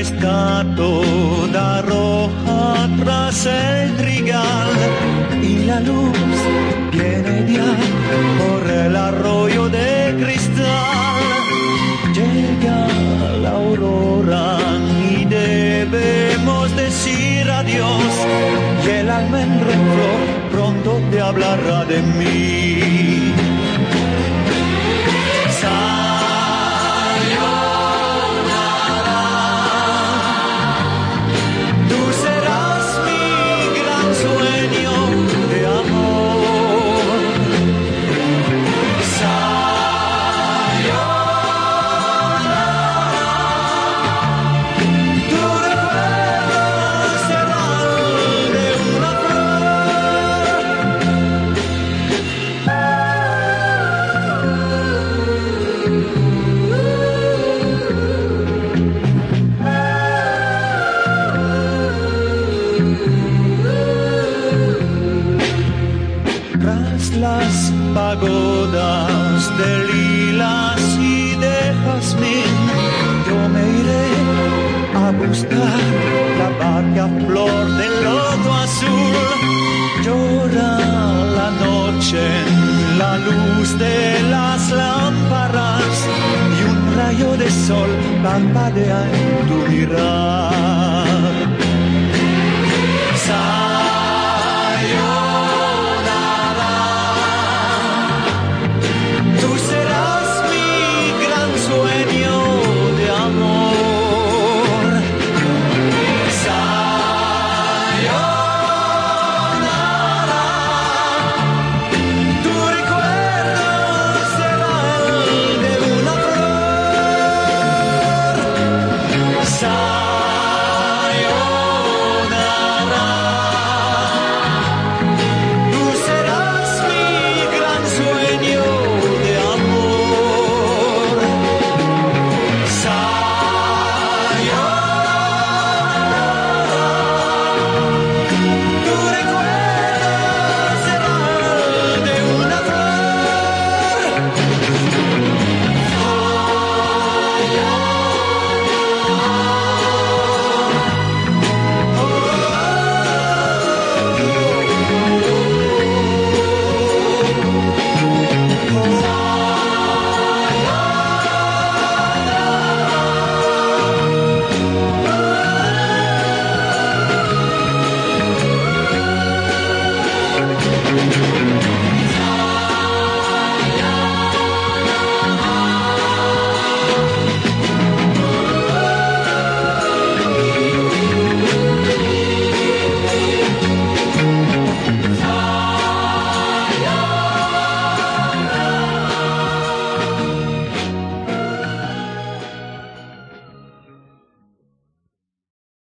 está toda roja tras el trigal y la luz viene ya por el arroyo de cristal. Llega la aurora y debemos decir adiós y el almendro pronto te hablará de mí. Las pagodas de lilas y de jazmín, yo me iré a buscar la barca flor del loto azul. Llora la noche en la luz de las lámparas y un rayo de sol parpadea en tu mirar.